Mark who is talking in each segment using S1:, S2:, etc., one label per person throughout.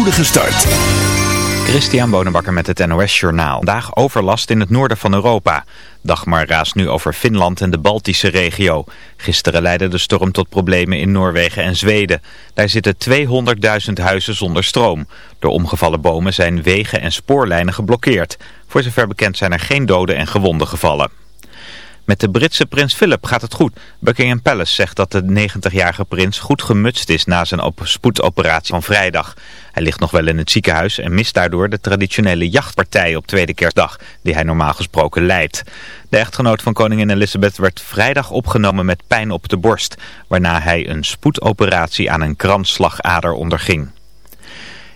S1: spoedige start.
S2: Christian Bonenbakker met het NOS Journaal. Vandaag overlast in het noorden van Europa. Dagmar raast nu over Finland en de Baltische regio. Gisteren leidde de storm tot problemen in Noorwegen en Zweden. Daar zitten 200.000 huizen zonder stroom. Door omgevallen bomen zijn wegen en spoorlijnen geblokkeerd. Voor zover bekend zijn er geen doden en gewonden gevallen. Met de Britse prins Philip gaat het goed. Buckingham Palace zegt dat de 90-jarige prins goed gemutst is na zijn spoedoperatie van vrijdag. Hij ligt nog wel in het ziekenhuis en mist daardoor de traditionele jachtpartij op tweede kerstdag, die hij normaal gesproken leidt. De echtgenoot van koningin Elizabeth werd vrijdag opgenomen met pijn op de borst, waarna hij een spoedoperatie aan een kransslagader onderging.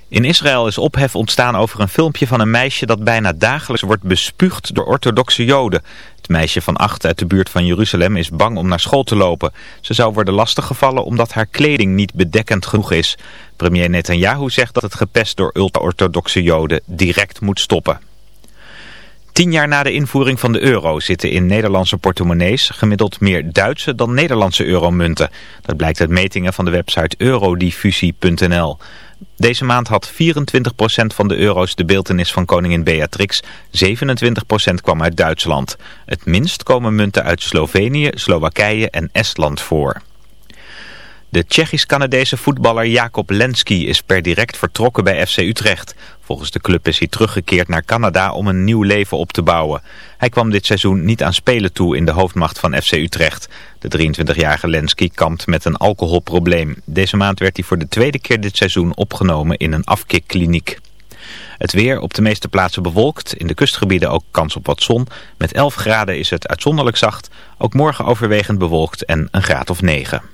S2: In Israël is ophef ontstaan over een filmpje van een meisje dat bijna dagelijks wordt bespuugd door orthodoxe joden. Het meisje van acht uit de buurt van Jeruzalem is bang om naar school te lopen. Ze zou worden lastiggevallen omdat haar kleding niet bedekkend genoeg is. Premier Netanyahu zegt dat het gepest door ultra-orthodoxe joden direct moet stoppen. Tien jaar na de invoering van de euro zitten in Nederlandse portemonnees gemiddeld meer Duitse dan Nederlandse euromunten. Dat blijkt uit metingen van de website eurodiffusie.nl. Deze maand had 24% van de euro's de beeltenis van koningin Beatrix. 27% kwam uit Duitsland. Het minst komen munten uit Slovenië, Slowakije en Estland voor. De Tsjechisch-Canadese voetballer Jakob Lenski is per direct vertrokken bij FC Utrecht. Volgens de club is hij teruggekeerd naar Canada om een nieuw leven op te bouwen. Hij kwam dit seizoen niet aan spelen toe in de hoofdmacht van FC Utrecht. De 23-jarige Lenski kampt met een alcoholprobleem. Deze maand werd hij voor de tweede keer dit seizoen opgenomen in een afkikkliniek. Het weer op de meeste plaatsen bewolkt. In de kustgebieden ook kans op wat zon. Met 11 graden is het uitzonderlijk zacht. Ook morgen overwegend bewolkt en een graad of 9.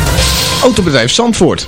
S1: Autobedrijf Zandvoort.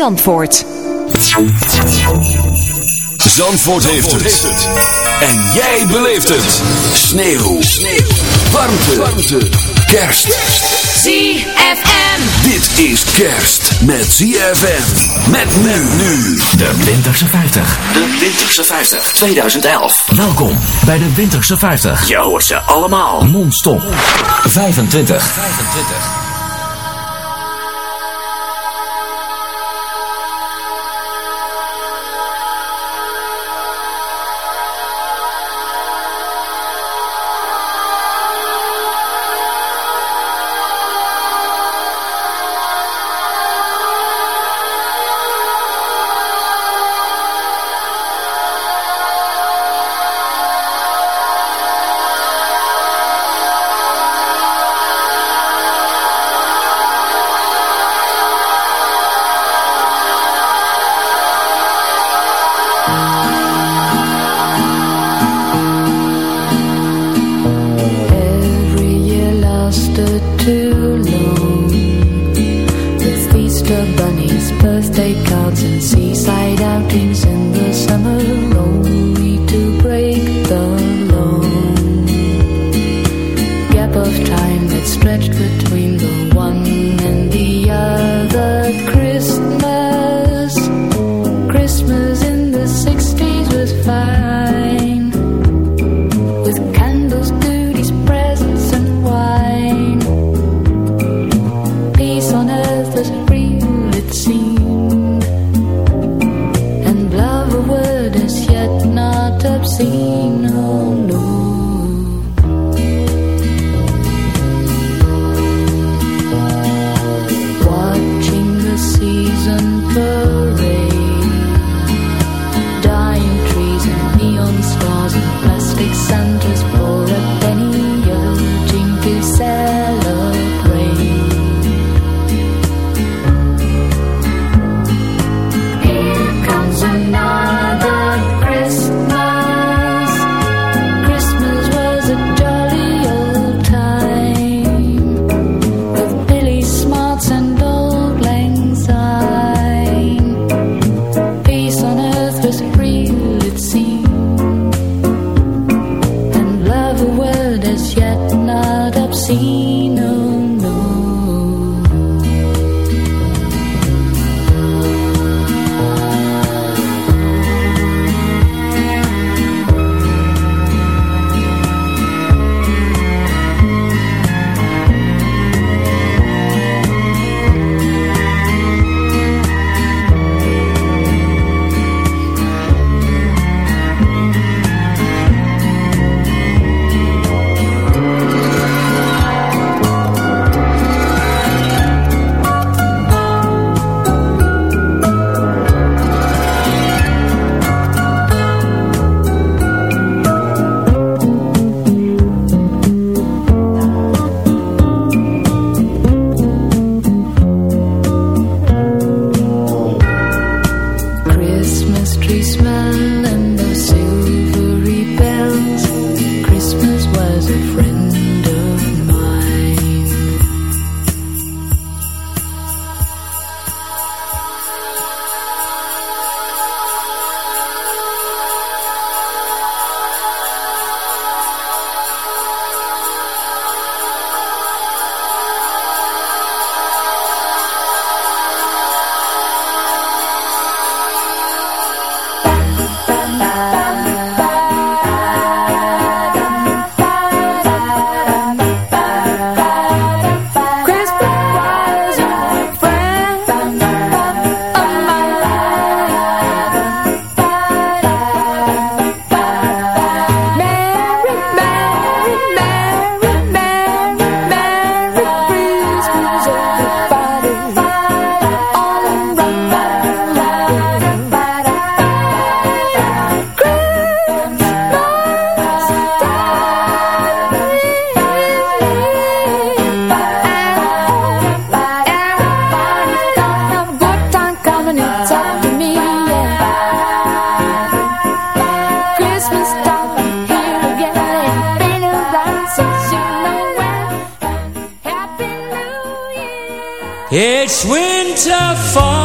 S3: Zandvoort.
S1: Zandvoort heeft het. En jij beleeft het. Sneeuw. Sneeuw. Warmte. Warmte. Kerst.
S3: ZFM.
S1: Dit is kerst met ZFM. Met men nu.
S4: De Winterse 50.
S5: De Winterse 50 2011.
S4: Welkom bij de Winterse 50.
S5: Je hoort ze allemaal.
S4: Non-stop. 25. 25.
S6: It's winter fall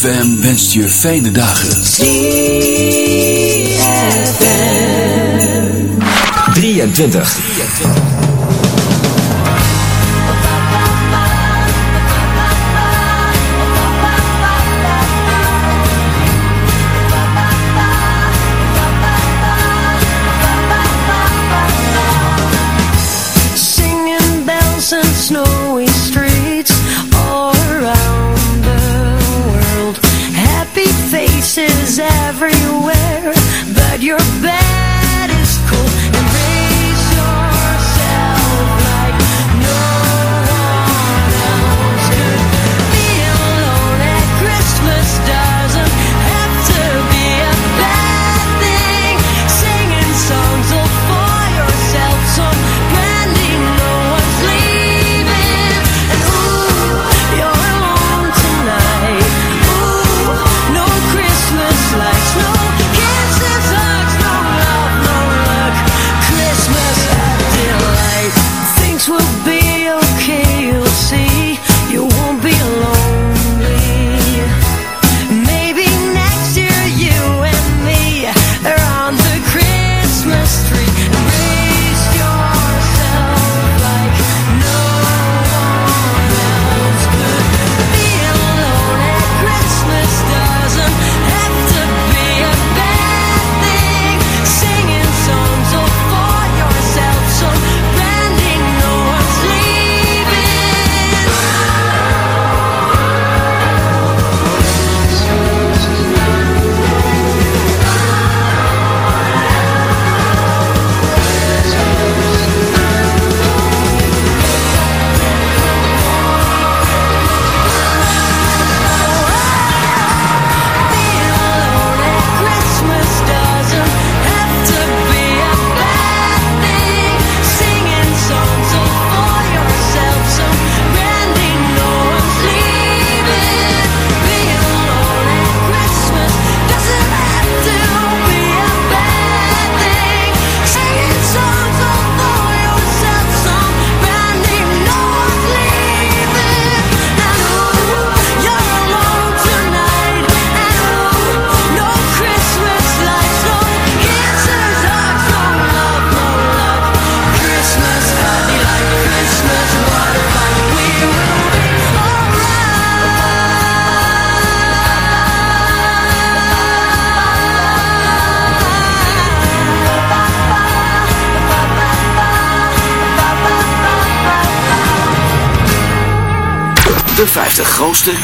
S7: ZFM wenst je fijne dagen.
S5: ZFM 23. 23.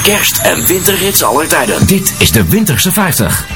S5: kerst- en winterrits aller tijden.
S8: Dit is de Winterse 50.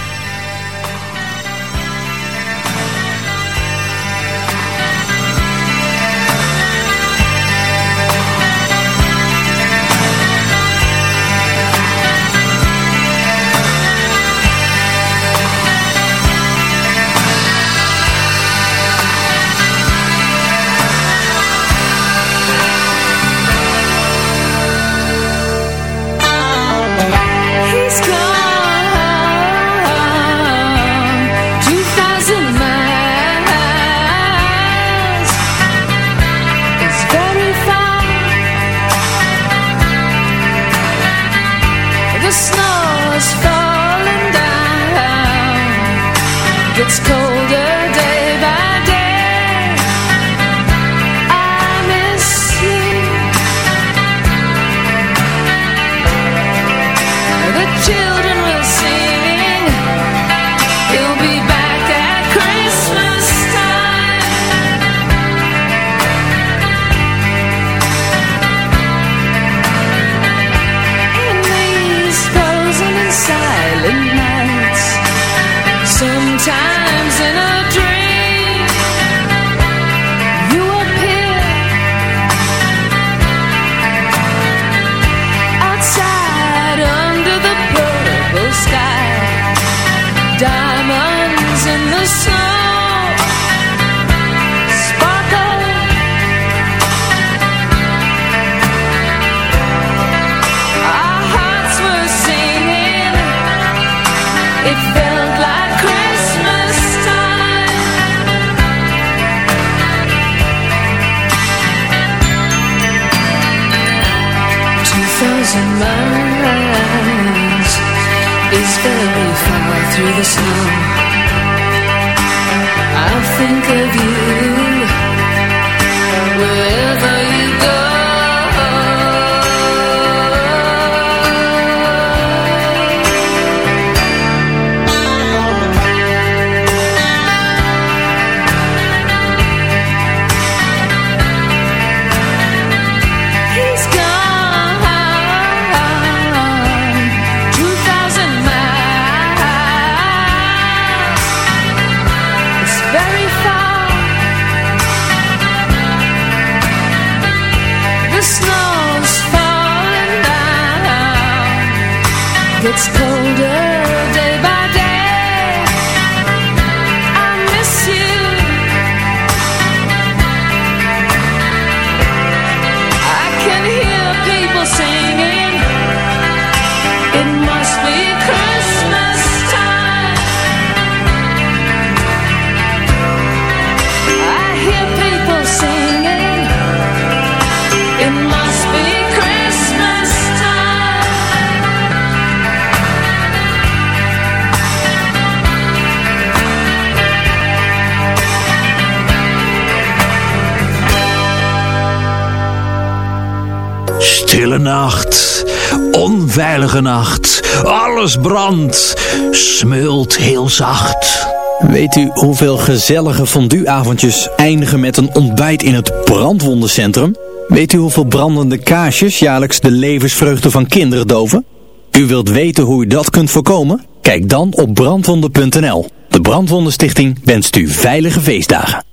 S9: nacht. Alles brandt, smult heel zacht.
S10: Weet u hoeveel gezellige fondueavondjes eindigen met een ontbijt in het brandwondencentrum? Weet u hoeveel brandende kaarsjes jaarlijks de levensvreugde van kinderen doven? U wilt weten hoe u dat kunt voorkomen? Kijk dan op brandwonden.nl. De Brandwondenstichting wenst u veilige feestdagen.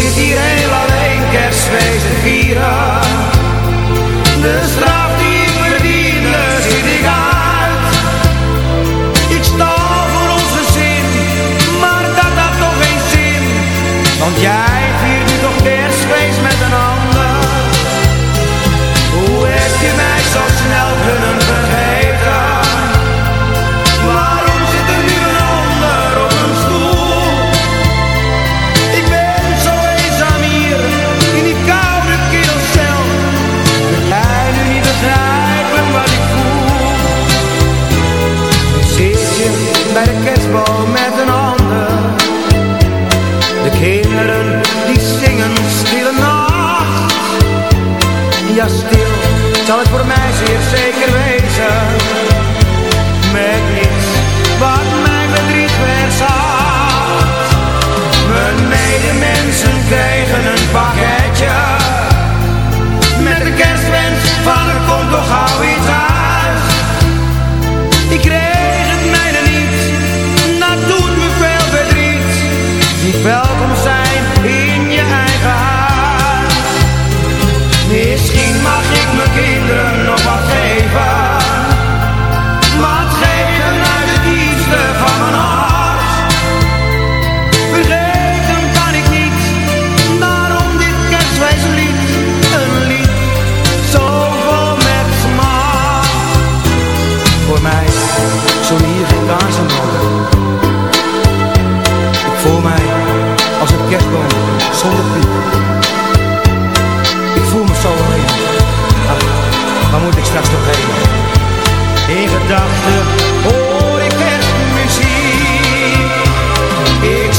S11: zit hier heel alleen kerstfeest te vieren.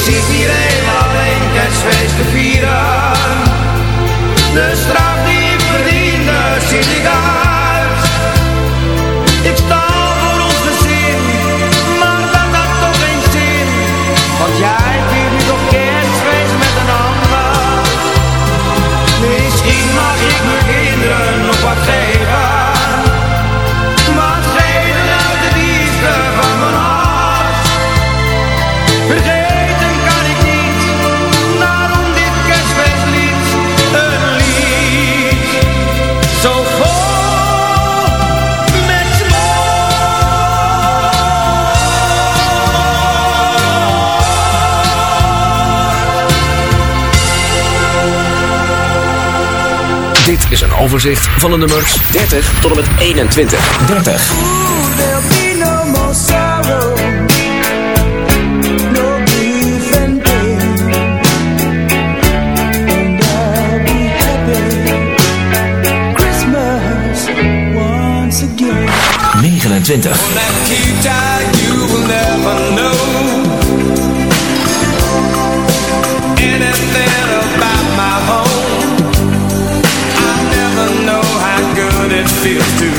S11: Ziet iedereen hier alleen kerstfeest te vieren.
S12: Dus Overzicht van de nummers 30 tot en met 21. 30. 29.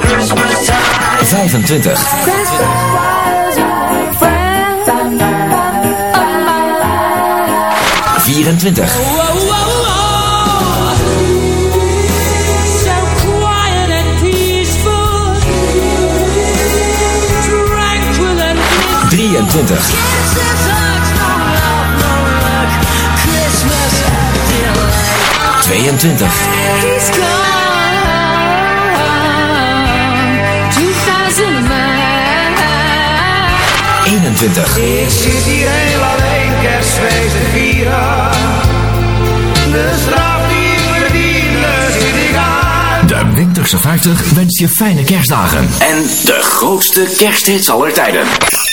S11: Christmas
S12: 25. Vierentwintig. 22.
S11: Ik zit hier heel alleen kerstfeesten vieren. De straf die ik verdiende zit ik aan.
S5: De Winterse 50 wens je fijne kerstdagen.
S12: En de grootste kersthits aller tijden.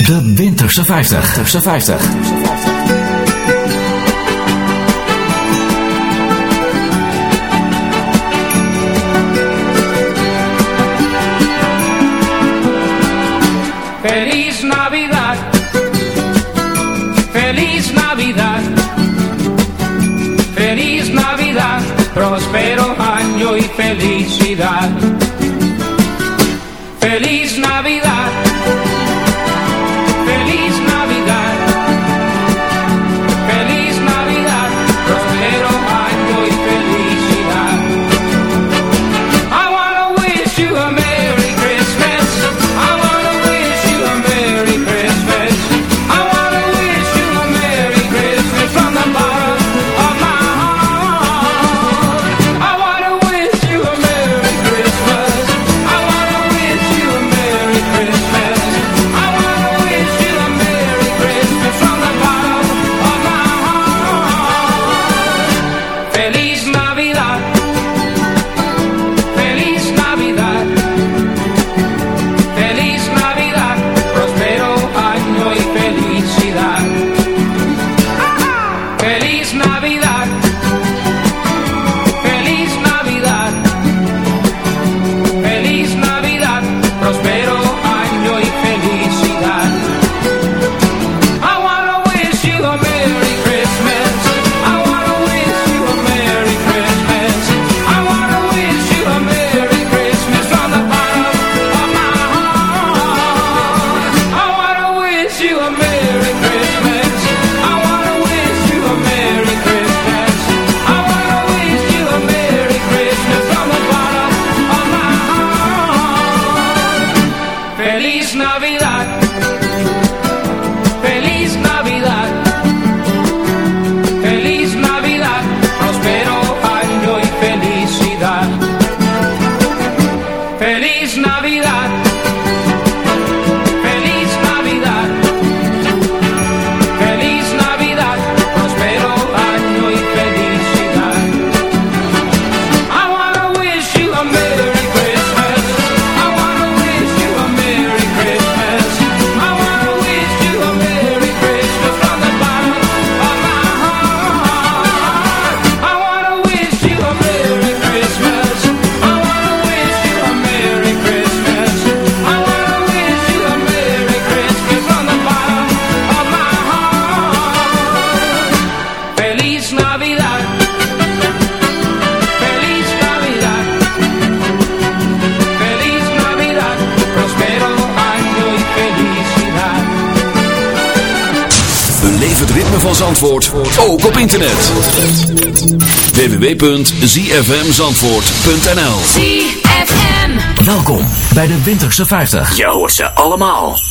S5: De Winterse 50. Winterse 50.
S13: felicidad.
S14: Ook op internet. www.zfmzandvoort.nl
S8: ZFM
S5: Welkom bij de Winterse 50.
S14: Je hoort ze allemaal.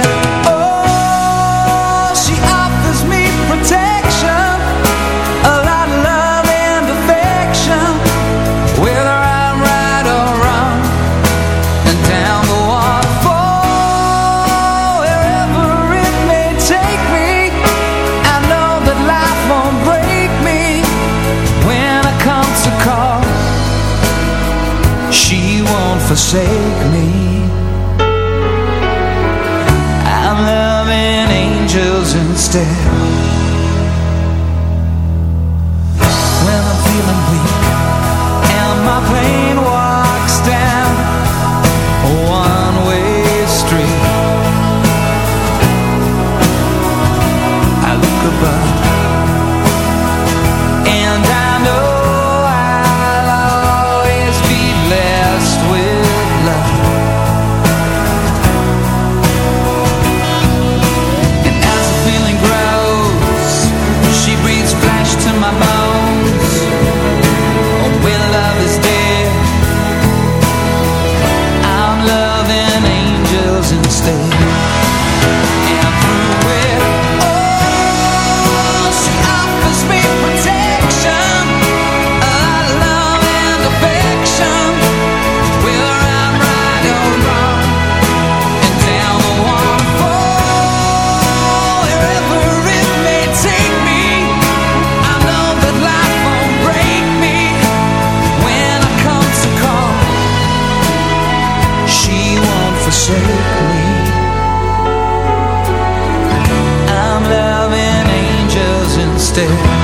S14: stare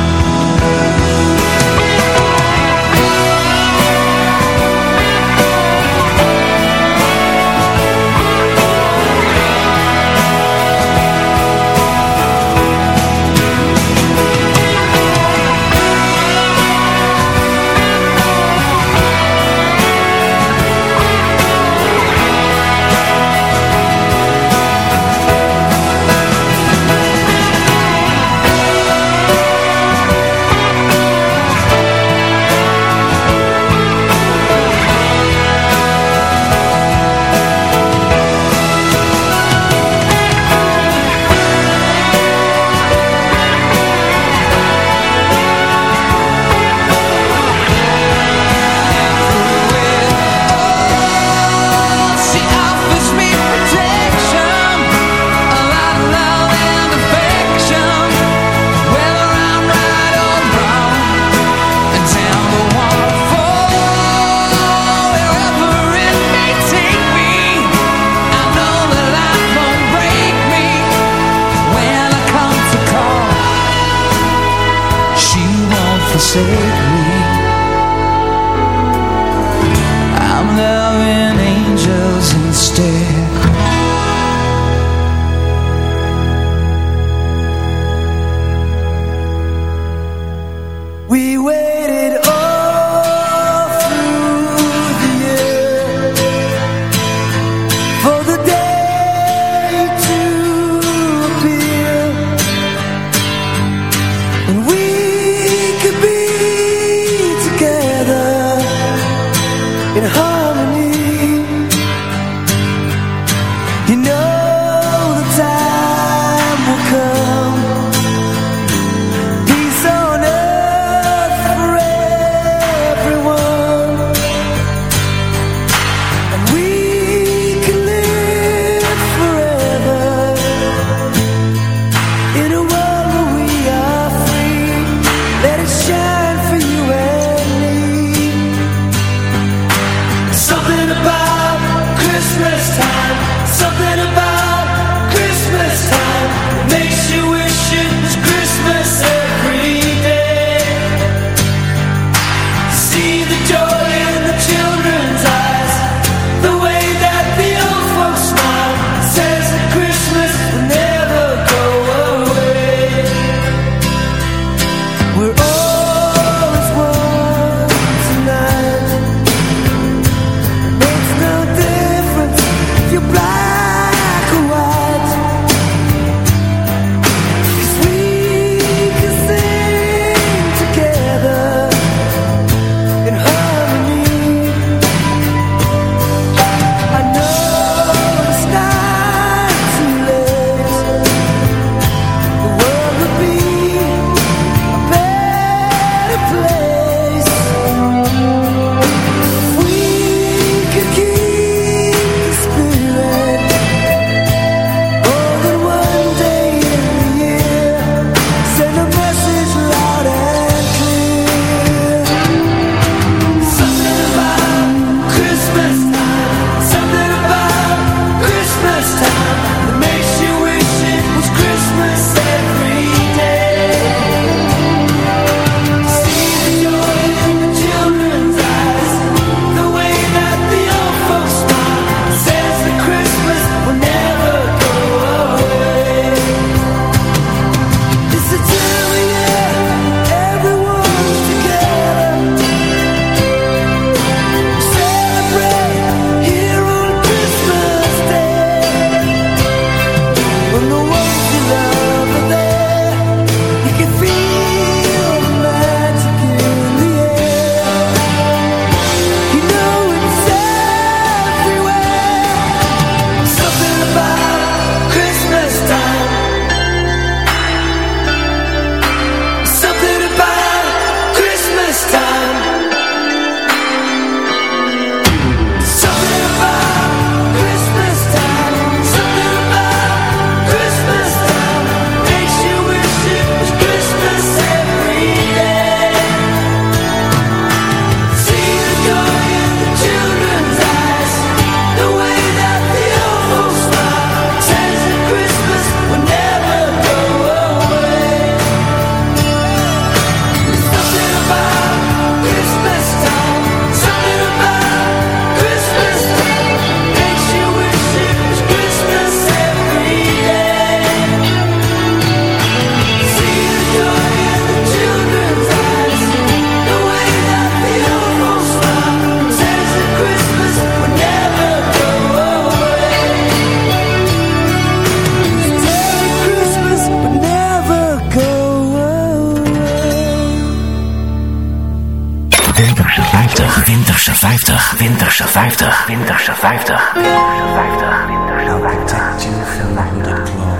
S5: Winterse 50. Winterse 50. Winterse 50. Winterse 50.
S15: you from the hooded claw.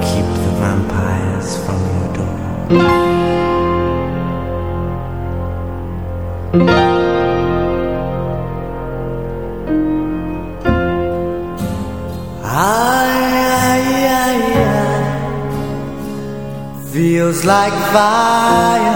S15: Keep the vampires from your door.
S12: Feels like fire.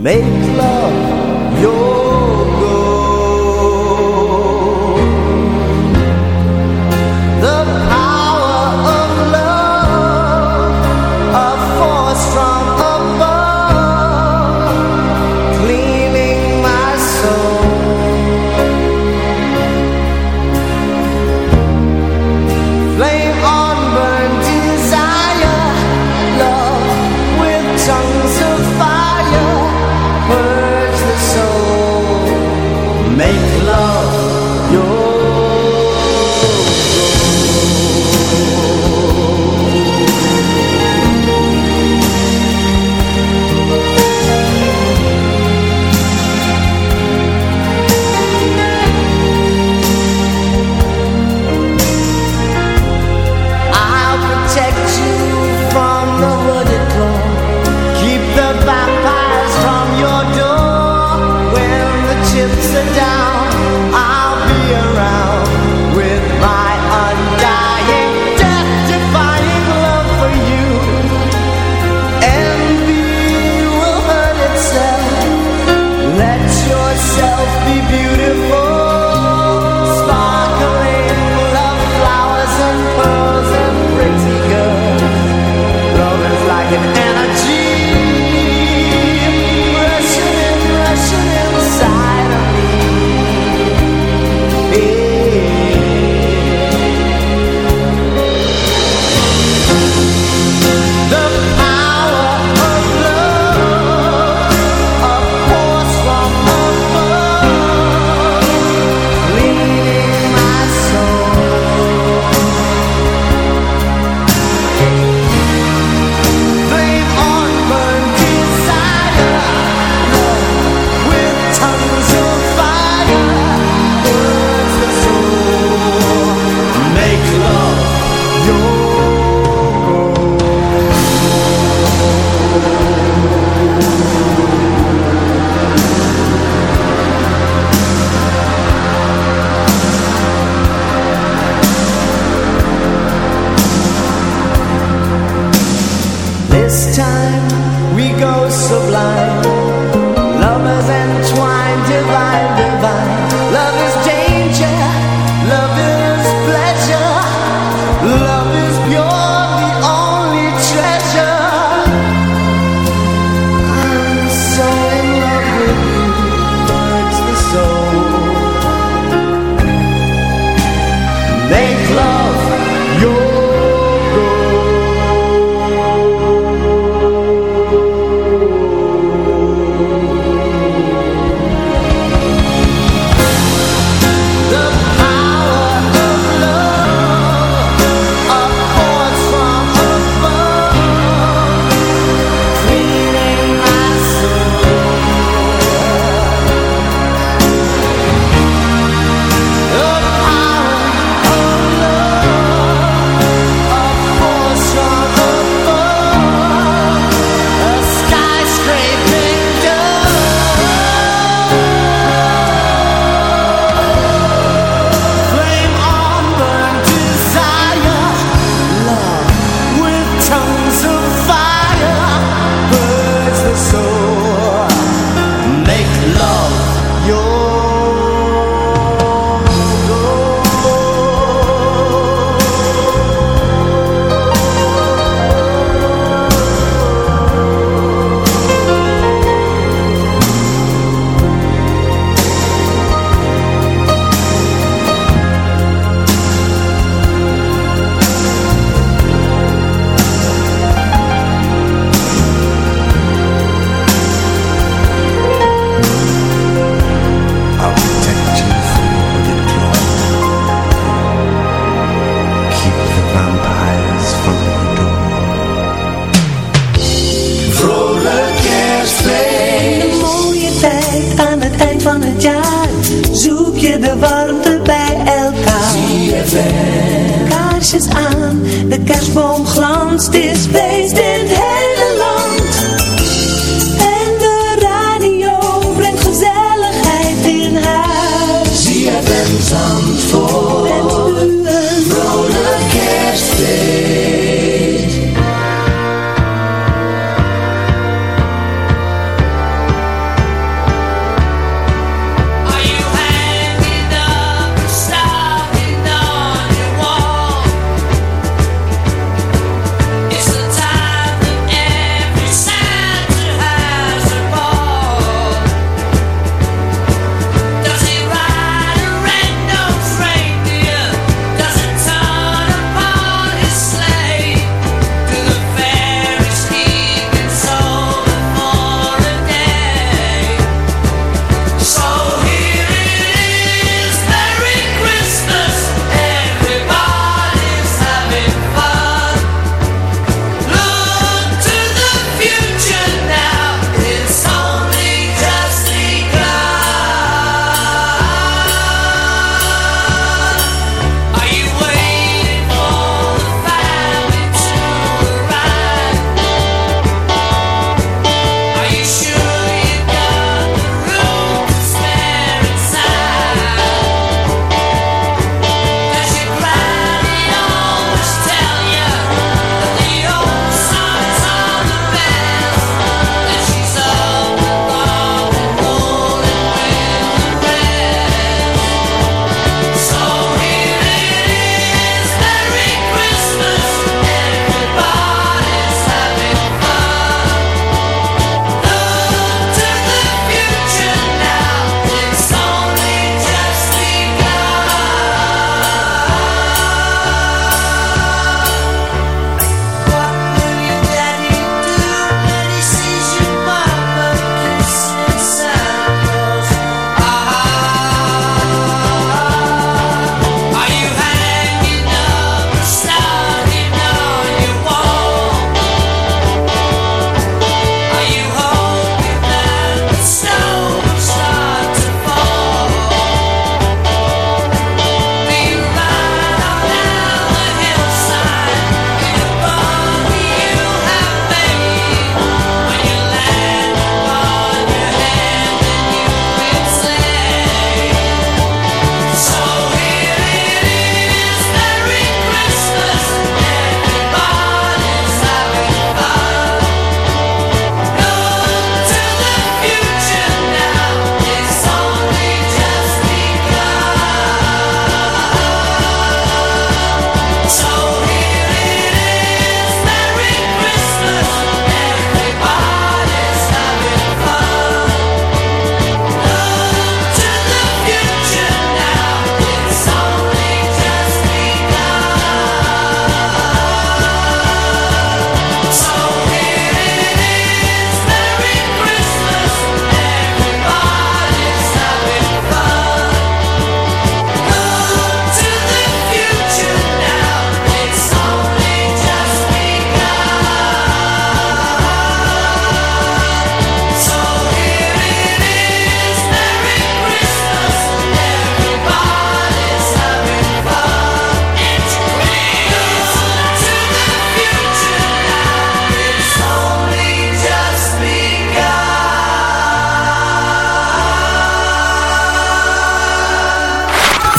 S12: Make love
S14: glanst, is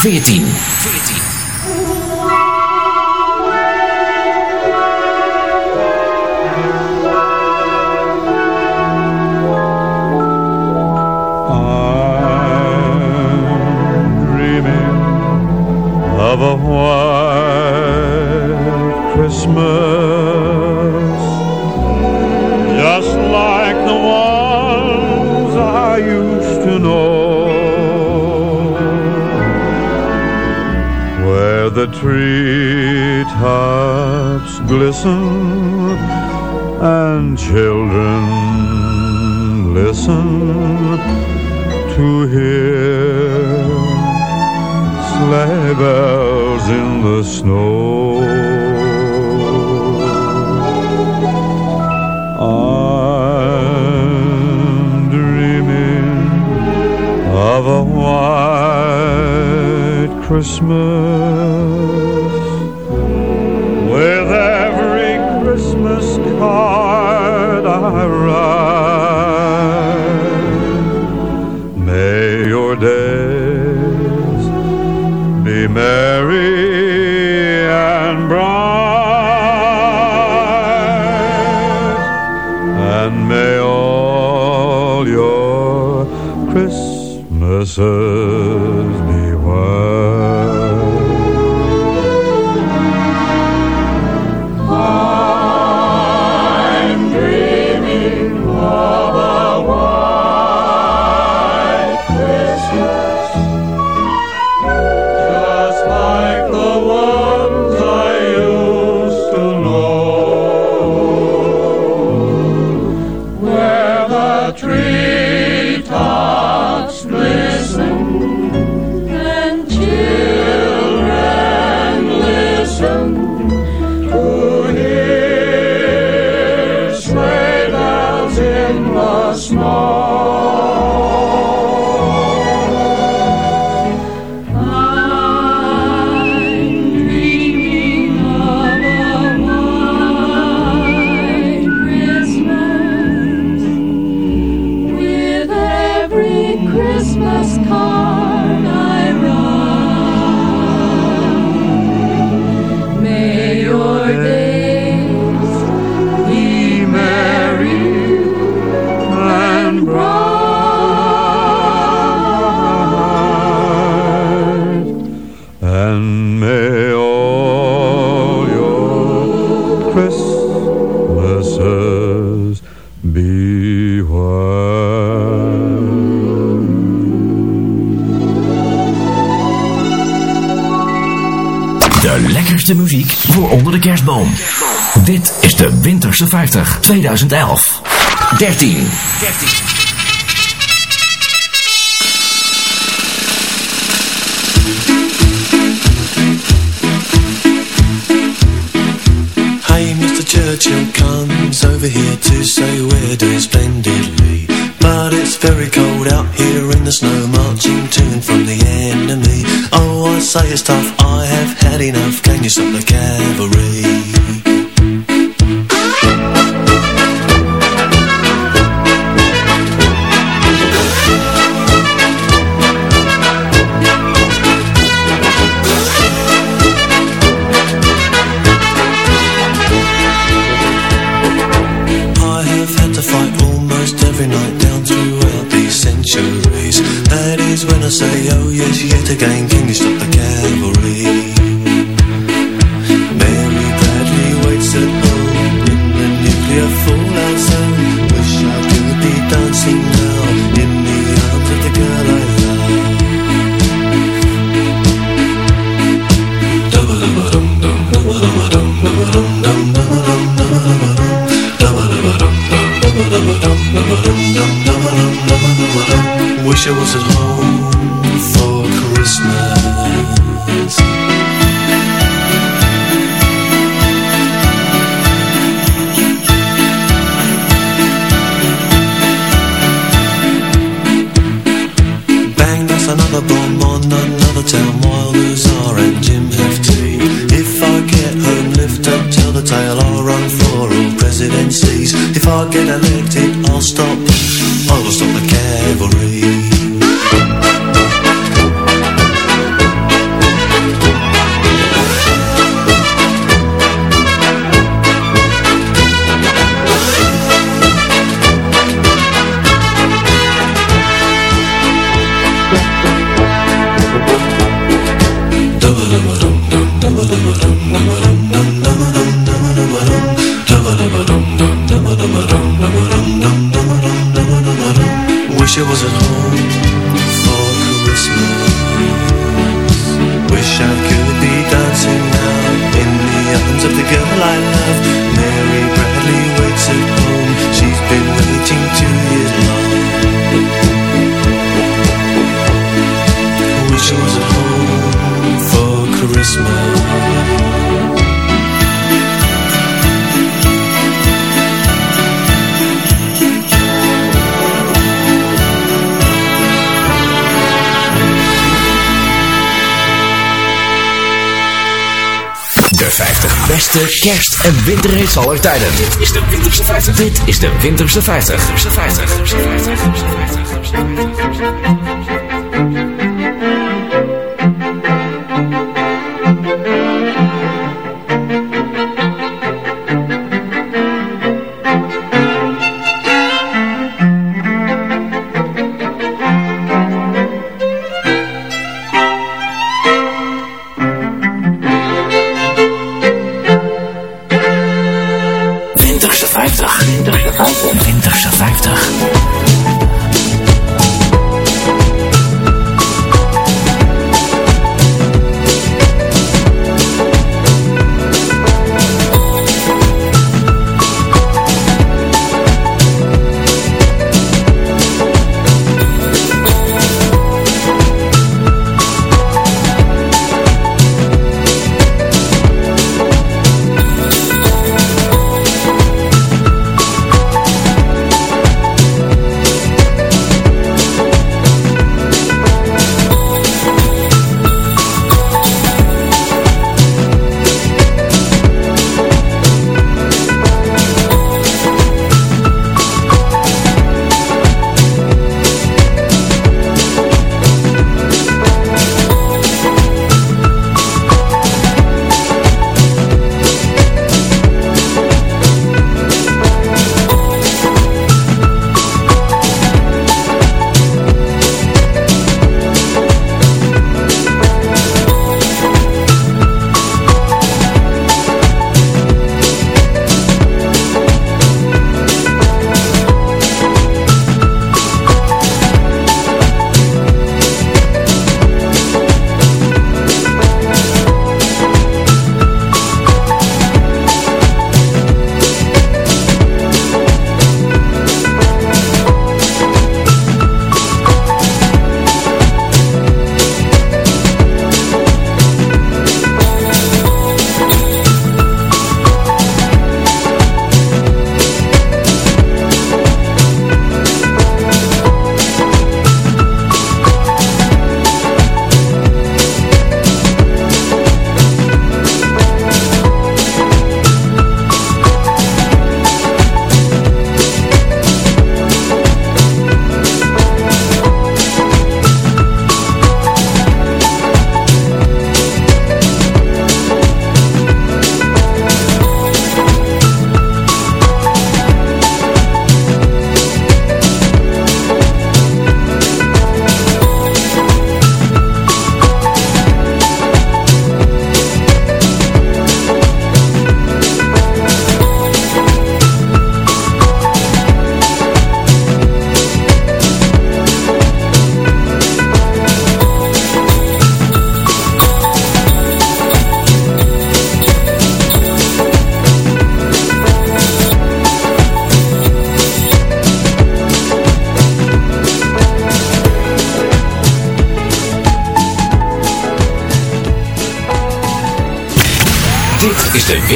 S16: 14.
S17: Christmas
S8: 56 2011 13
S15: 13 Churchill comes over here to say we're doing splendidly But it's very cold out here in the snow Marching to from the enemy. Oh, I say it's tough, I have had enough. Can you stop the cavalry? think I ain't. Mary Bradley waits at home in the nuclear fallout zone. Wish I could be dancing now in the arms of the girl I love. Double dum dum, double dum dum, double dum dum, double dum dum, double dum dum, double dum dum, double dum dum, double dum dum, double dum dum, double dum dum. Wish I was at home.
S5: Mm-hmm. 50 beste kerst- en winterhits aller tijden. Dit is de Winterse 50. Dit is de Winterse 50. Winterse 50. Winterse 50. Winterse 50.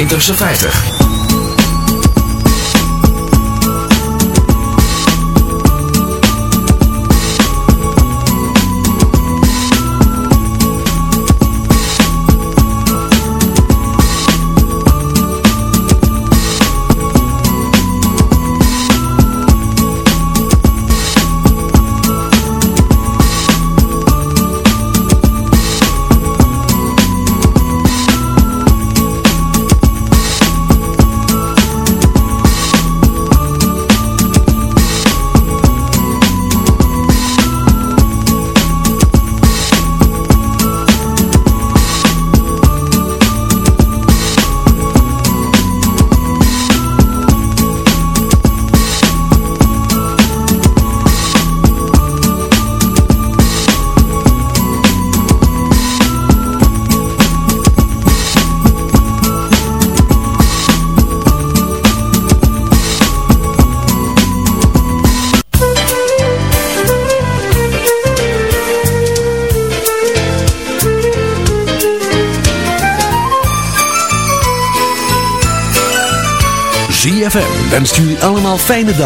S5: 20 50.
S18: Allemaal fijne dag.